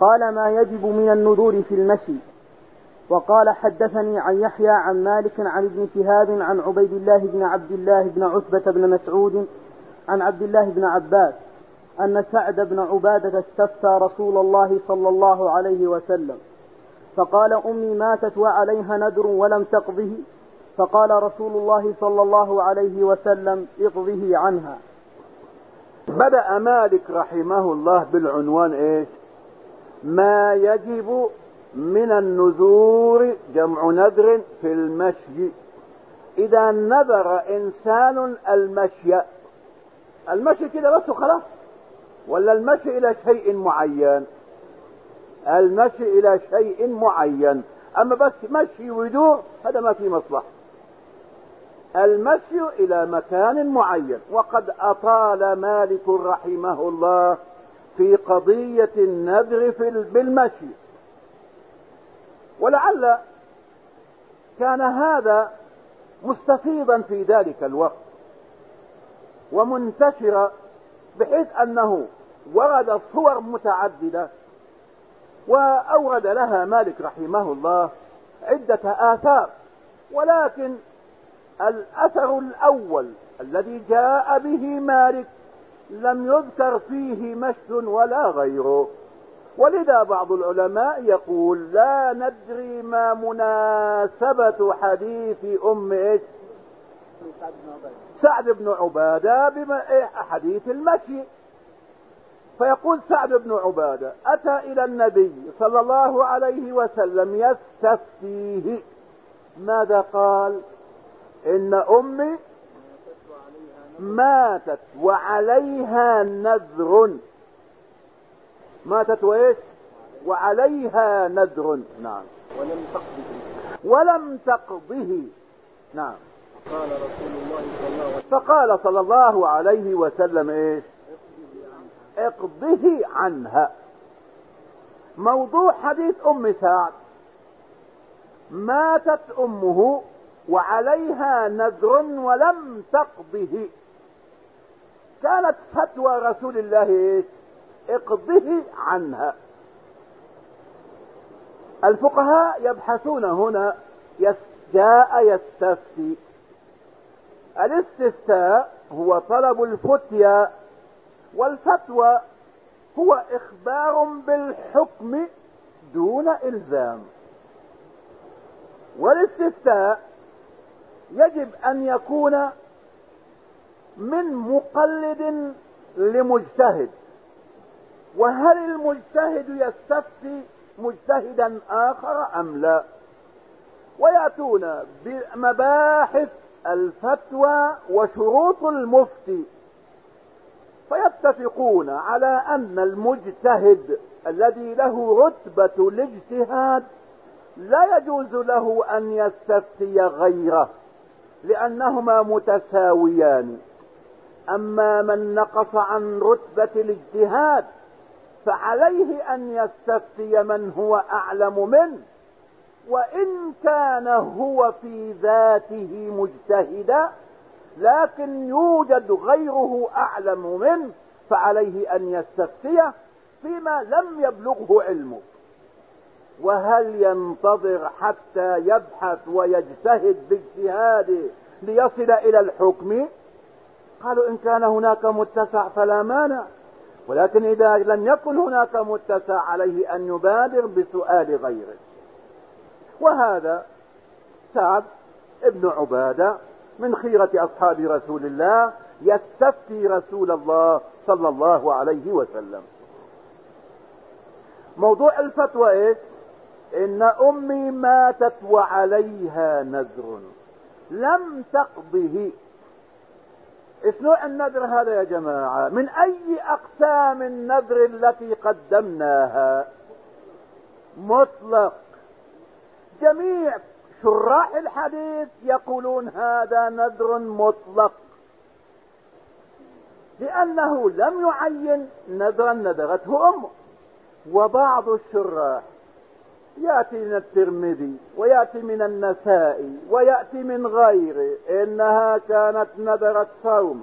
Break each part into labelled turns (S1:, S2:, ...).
S1: قال ما يجب من النذور في المشي. وقال حدثني عن يحيى عن مالك عن ابن شهاب عن عبيد الله بن عبد الله بن عتبة بن مسعود عن عبد الله بن عباس أن سعد بن عبادة استفتى رسول الله صلى الله عليه وسلم. فقال أمي ماتت وعليها ندر ولم تقضه. فقال رسول الله صلى الله عليه وسلم اقضه عنها.
S2: بدأ مالك رحمه الله بالعنوان إيش؟ ما يجب من النذور جمع نذر في المشي. إذا نذر إنسان المشي المشي كده بس وخلاص؟ ولا المشي إلى شيء معين؟ المشي إلى شيء معين. أما بس مشي ودور هذا ما في مصلحة. المشي إلى مكان معين. وقد أطال مالك رحمه الله. في قضية النذر في بالمشي. ولعل كان هذا مستفيضا في ذلك الوقت. ومنتشرا بحيث أنه ورد صور متعددة وأورد لها مالك رحمه الله عدة آثار. ولكن الأثر الأول الذي جاء به مالك لم يذكر فيه مشي ولا غيره. ولذا بعض العلماء يقول لا ندري ما مناسبة حديث أم إيش؟ سعد بن عبادة بما إيه المشي. فيقول سعد بن عبادة أتى إلى النبي صلى الله عليه وسلم يستفتيه. ماذا قال؟ إن أمي ماتت وعليها نذر. ماتت وإيش؟ وعليها نذر. نعم.
S1: ولم تقضه.
S2: ولم تقضه. نعم.
S1: قال رسول الله صلى الله عليه وسلم.
S2: فقال صلى الله عليه وسلم إيش؟ اقضه عنها. موضوع حديث أم سعد. ماتت أمه وعليها نذر ولم تقضه. كانت فتوى رسول الله إيش اقضه عنها. الفقهاء يبحثون هنا يس جاء يستفتي. الاستفتاء هو طلب الفتيا والفتوى هو إخبار بالحكم دون إلزام. والاستفتاء يجب أن يكون من مقلد لمجتهد. وهل المجتهد يستفتي مجتهدا آخر أم لا؟ ويأتون بمباحث الفتوى وشروط المفتي. فيتفقون على أن المجتهد الذي له رتبة الاجتهاد لا يجوز له أن يستفتي غيره لأنهما متساويان. أما من نقص عن رتبة الاجتهاد فعليه أن يستفتي من هو أعلم منه وإن كان هو في ذاته مجتهدا لكن يوجد غيره أعلم منه فعليه أن يستفتيه فيما لم يبلغه علمه. وهل ينتظر حتى يبحث ويجتهد باجتهاده ليصل إلى الحكم؟ قالوا إن كان هناك متسع فلا مانع ولكن إذا لم يكن هناك متسع عليه أن يبادر بسؤال غيره. وهذا سعد ابن عبادة من خيرة أصحاب رسول الله يستفتي رسول الله صلى الله عليه وسلم. موضوع الفتوى إيش؟ إن أمي ماتت وعليها نذر لم تقضه. إيش نوع النذر هذا يا جماعة؟ من أي أقسام النذر التي قدمناها؟ مطلق. جميع شراح الحديث يقولون هذا نذر مطلق. لأنه لم يعين نذرا نذرته أمه. وبعض الشراح يأتي من الترمذي ويأتي من النسائي ويأتي من غيره. إنها كانت نذرت صوم.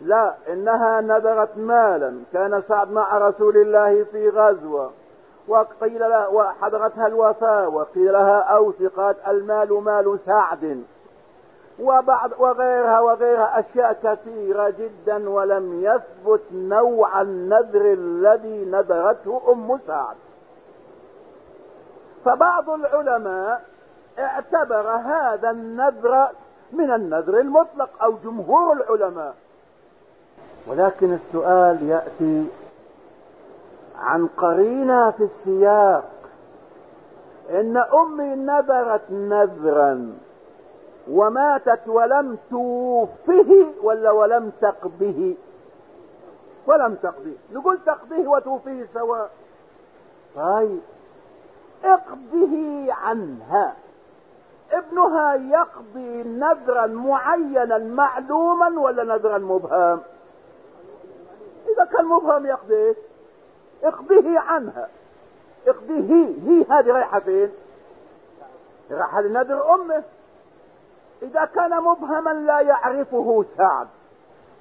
S2: لا إنها نذرت مالا. كان سعد مع رسول الله في غزوة. وقيل لها وحضرتها الوفاة. وقيل لها أوثقت المال مال سعد. وبعض وغيرها وغيرها أشياء كثيرة جدا ولم يثبت نوع النذر الذي نذرته أم سعد. فبعض العلماء اعتبر هذا النذر من النذر المطلق أو جمهور العلماء. ولكن السؤال يأتي عن قرينة في السياق. إن أمي نذرت نذرا وماتت ولم توفه ولا ولم تقضه. ولم تقضيه نقول تقضيه وتوفيه سواء. طيب. اقضه عنها. ابنها يقضي نذرا معينا معلوما ولا نذرا مبهم إذا كان مبهم يقضي اقضيه عنها. اقضيه هي هذه رايحة فين؟ رايحة لنذر أمه. إذا كان مبهما لا يعرفه سعد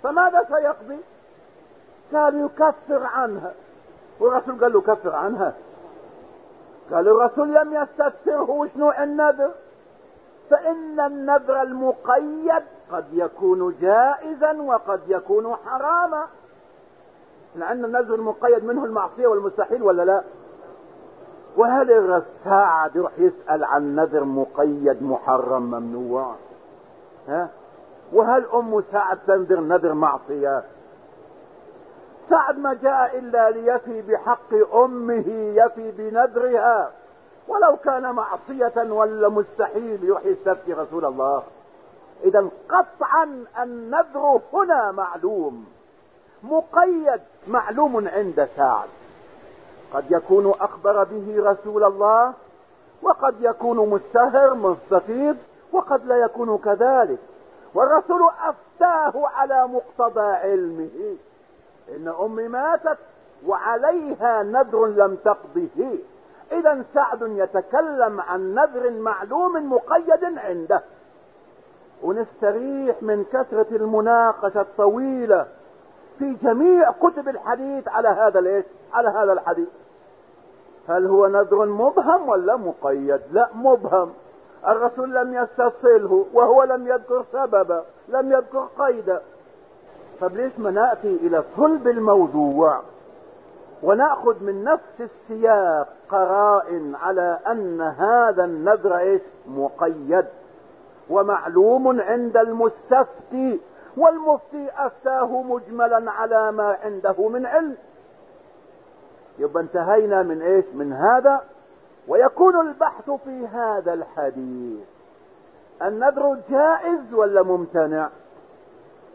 S2: فماذا سيقضي؟ قال يكفر عنها. والرسول قال له كفر عنها. قال الرسول لم يستفسره وش نوع النذر فإن النذر المقيد قد يكون جائزا وقد يكون حراما. لأن النذر المقيد منه المعصية والمستحيل ولا لا؟ وهل الرساعد يروح يسأل عن نذر مقيد محرم ممنوع؟ ها؟ وهل أم سعد تنذر نذر معصية؟ سعد ما جاء إلا ليفي بحق أمه يفي بنذرها. ولو كان معصية ولا مستحيل يروح يستفتي رسول الله. اذا قطعا النذر هنا معلوم. مقيد معلوم عند سعد. قد يكون أخبر به رسول الله وقد يكون مستهر مستفيض وقد لا يكون كذلك. والرسول أفتاه على مقتضى علمه. إن أمي ماتت وعليها نذر لم تقضه اذا سعد يتكلم عن نذر معلوم مقيد عنده. ونستريح من كثرة المناقشة الطويلة في جميع كتب الحديث على هذا الإيش؟ على هذا الحديث. هل هو نذر مبهم ولا مقيد؟ لا مبهم. الرسول لم يستفصله وهو لم يذكر سببا لم يذكر قيدا. طب ليش ما نأتي إلى صلب الموضوع ونأخذ من نفس السياق قرائن على أن هذا النذر إيش؟ مقيد ومعلوم عند المستفتي والمفتي أفتاه مجملا على ما عنده من علم. يبقى انتهينا من إيش؟ من هذا ويكون البحث في هذا الحديث. النذر جائز ولا ممتنع؟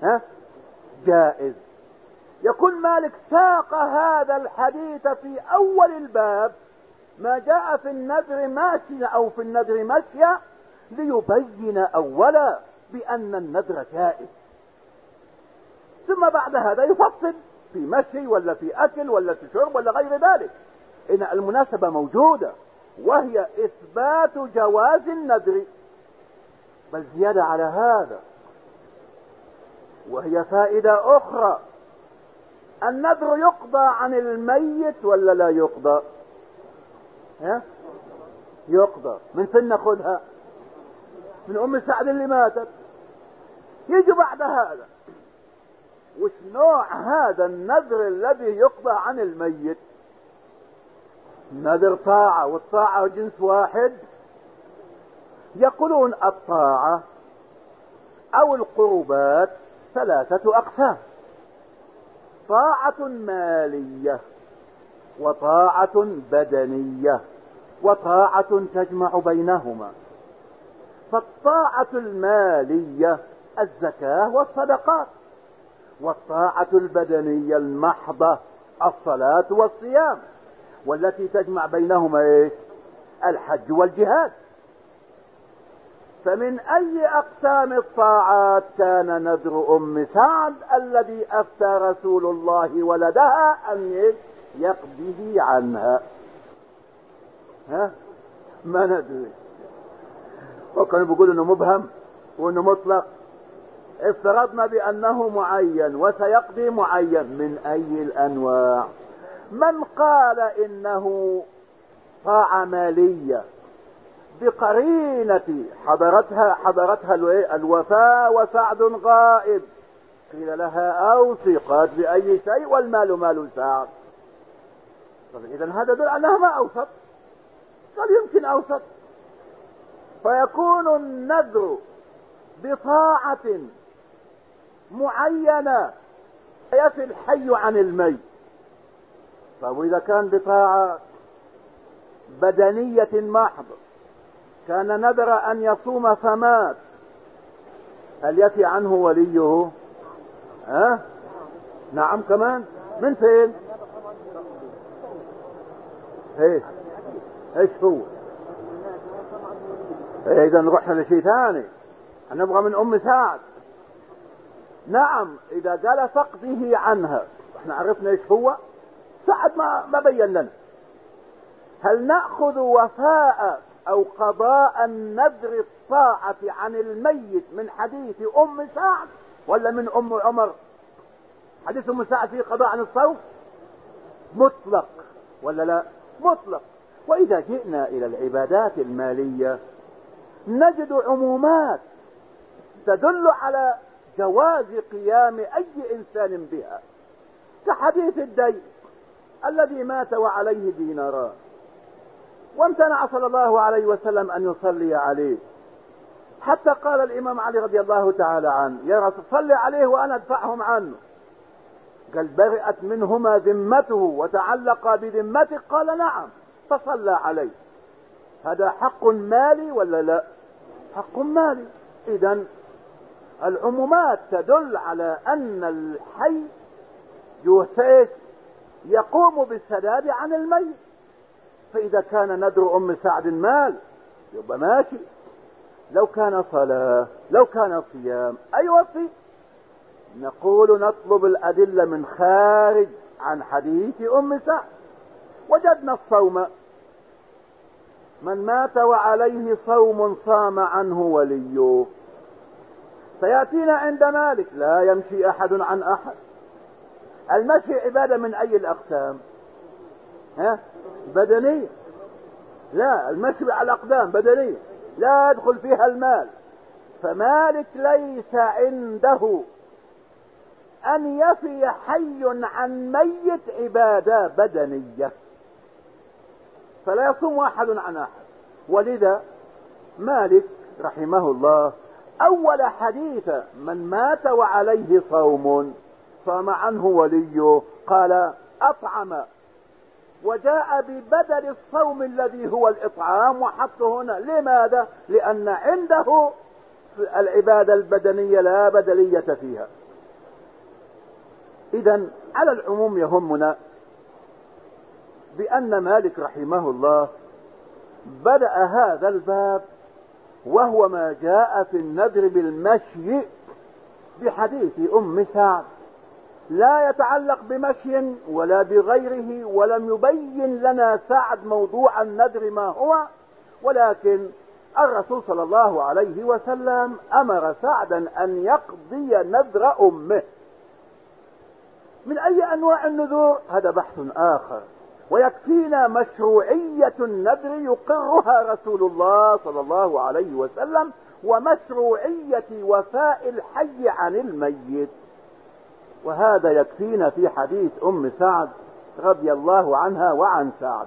S2: ها؟ جائز. يقول مالك ساق هذا الحديث في أول الباب ما جاء في النذر ماشية أو في النذر مشية ليبين أولا بأن النذر جائز. ثم بعد هذا يفصل في مشي ولا في أكل ولا في شرب ولا غير ذلك. إن المناسبة موجودة وهي إثبات جواز النذر. بل زيادة على هذا. وهي فائدة أخرى. النذر يقضى عن الميت ولا لا يقضى؟ ها؟ يقضى. من فين ناخذها؟ من أم سعد اللي ماتت. يجي بعد هذا. وش نوع هذا النذر الذي يقضى عن الميت؟ نذر طاعة والطاعة جنس واحد. يقولون الطاعة أو القربات. ثلاثة أقسام. طاعة مالية وطاعة بدنية وطاعة تجمع بينهما. فالطاعة المالية الزكاة والصدقات والطاعة البدنية المحضة الصلاة والصيام والتي تجمع بينهما إيش؟ الحج والجهاد. فمن أي أقسام الطاعات كان نذر أم سعد الذي أفتى رسول الله ولدها أن يقضيه عنها؟ ها؟ ما ندري. وكانوا بيقولوا إنه مبهم وإنه مطلق. افترضنا بأنه معين وسيقضي معين. من أي الأنواع؟ من قال إنه طاعة مالية بقرينة حضرتها حضرتها الوفاء وسعد غائب. قيل لها اوصي قالت بأي شيء والمال مال سعد طب إذا هذا دل أنها ما أوصت قال يمكن أوصت فيكون النذر بطاعة معينة. يفي الحي عن الميت. طب وإذا كان بطاعة بدنية محض كان نذر أن يصوم فمات. هل يفي عنه وليه؟ ها؟ أه؟ نعم كمان. من فين؟ إيه إيش هو؟ إيه إذا رحنا لشيء ثاني. نبغى من أم سعد. نعم إذا قال فقده عنها. إحنا عرفنا إيش هو. سعد ما ما بين لنا. هل نأخذ وفاء أو قضاء النذر الطاعة عن الميت من حديث أم سعد ولا من أم عمر؟ حديث أم سعد فيه قضاء عن الصوم مطلق ولا لا؟ مطلق. وإذا جئنا إلى العبادات المالية نجد عمومات تدل على جواز قيام أي إنسان بها. كحديث الدين الذي مات وعليه ديناران. وامتنع صلى الله عليه وسلم أن يصلي عليه. حتى قال الإمام علي رضي الله تعالى عنه يا رسول صل عليه وأنا أدفعهم عنه. قال برئت منهما ذمته وتعلق بذمته قال نعم فصلى عليه. هذا حق مالي ولا لا؟ حق مالي. اذا العمومات تدل على أن الحي يقوم بالسداد عن الميت. فإذا كان ندر أم سعد مال يبقى ماشي لو كان صلاة لو كان صيام أي وفي نقول نطلب الأدلة من خارج عن حديث أم سعد. وجدنا الصوم. من مات وعليه صوم صام عنه وليه. سيأتينا عند مالك لا يمشي أحد عن أحد. المشي عبادة من أي الأقسام؟ ها؟ بدنية لا المشي على الأقدام بدنية لا يدخل فيها المال. فمالك ليس عنده. أن يفي حي عن ميت عبادة بدنية. فلا يصوم واحد عن أحد. ولذا مالك رحمه الله أول حديث من مات وعليه صوم صام عنه وليه قال أطعم وجاء ببدل الصوم الذي هو الإطعام وحطه هنا. لماذا؟ لأن عنده العبادة البدنية لا بدلية فيها. اذا على العموم يهمنا بأن مالك رحمه الله بدأ هذا الباب وهو ما جاء في النذر بالمشي بحديث أم سعد. لا يتعلق بمشي ولا بغيره ولم يبين لنا سعد موضوع النذر ما هو ولكن الرسول صلى الله عليه وسلم أمر سعدا أن يقضي نذر أمه. من أي أنواع النذور؟ هذا بحث آخر. ويكفينا مشروعية النذر يقرها رسول الله صلى الله عليه وسلم ومشروعية وفاء الحي عن الميت. وهذا يكفينا في حديث أم سعد رضي الله عنها وعن سعد.